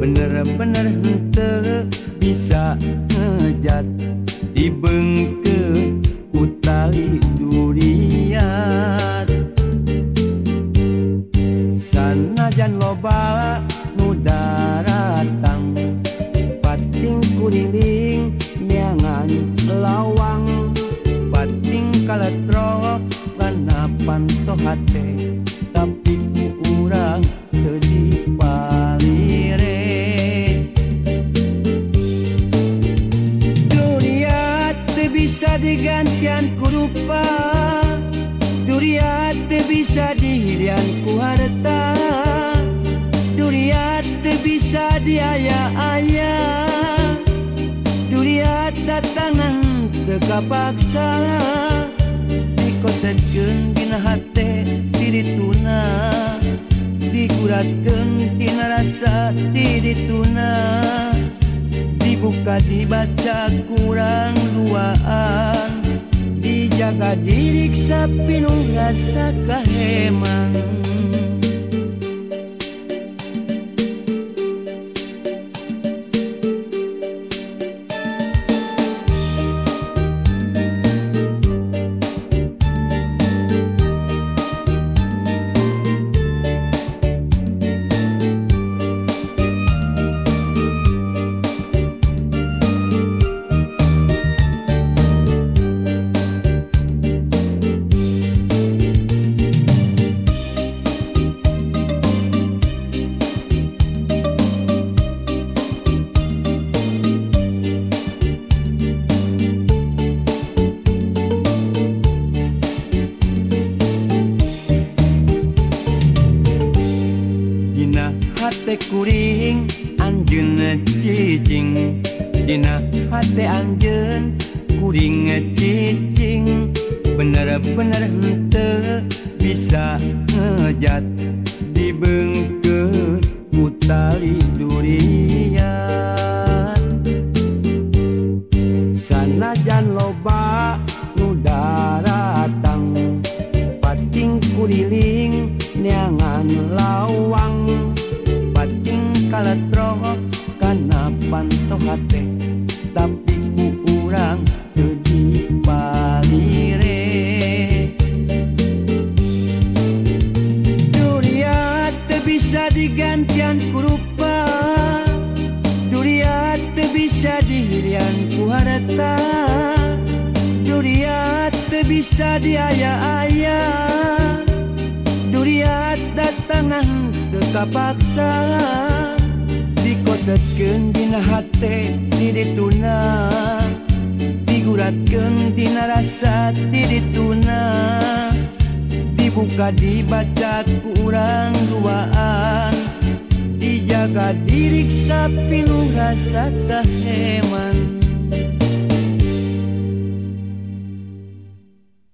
bener-bener hente bisa ngejat dibengke kutali duriat sanajan loba mudaratang pating kuriling neangan lawang. Pating kaletro lanapan tohate digantian kurupa Duriat bisa dihilian ku harta. Duriat bisa diaya-aya Duriat datang nang teka paksa buka dibaca kurang duaan. Dijaga diriksa pilu rasa kahema kuring Anjun ngecicing Dina hate anjeun kuring ngecicing Bener-bener hente bisa ngejat Dibengke kutali durian Sana jan loba eta Duriat bisa diaya aya Duriat datangan tetapaksa Dikotetkan dina hati di dituna. Diguratkan dina rasa di dituna. Dibuka dibaca kurang duaan. Dijaga diriksa pilu rasa keheman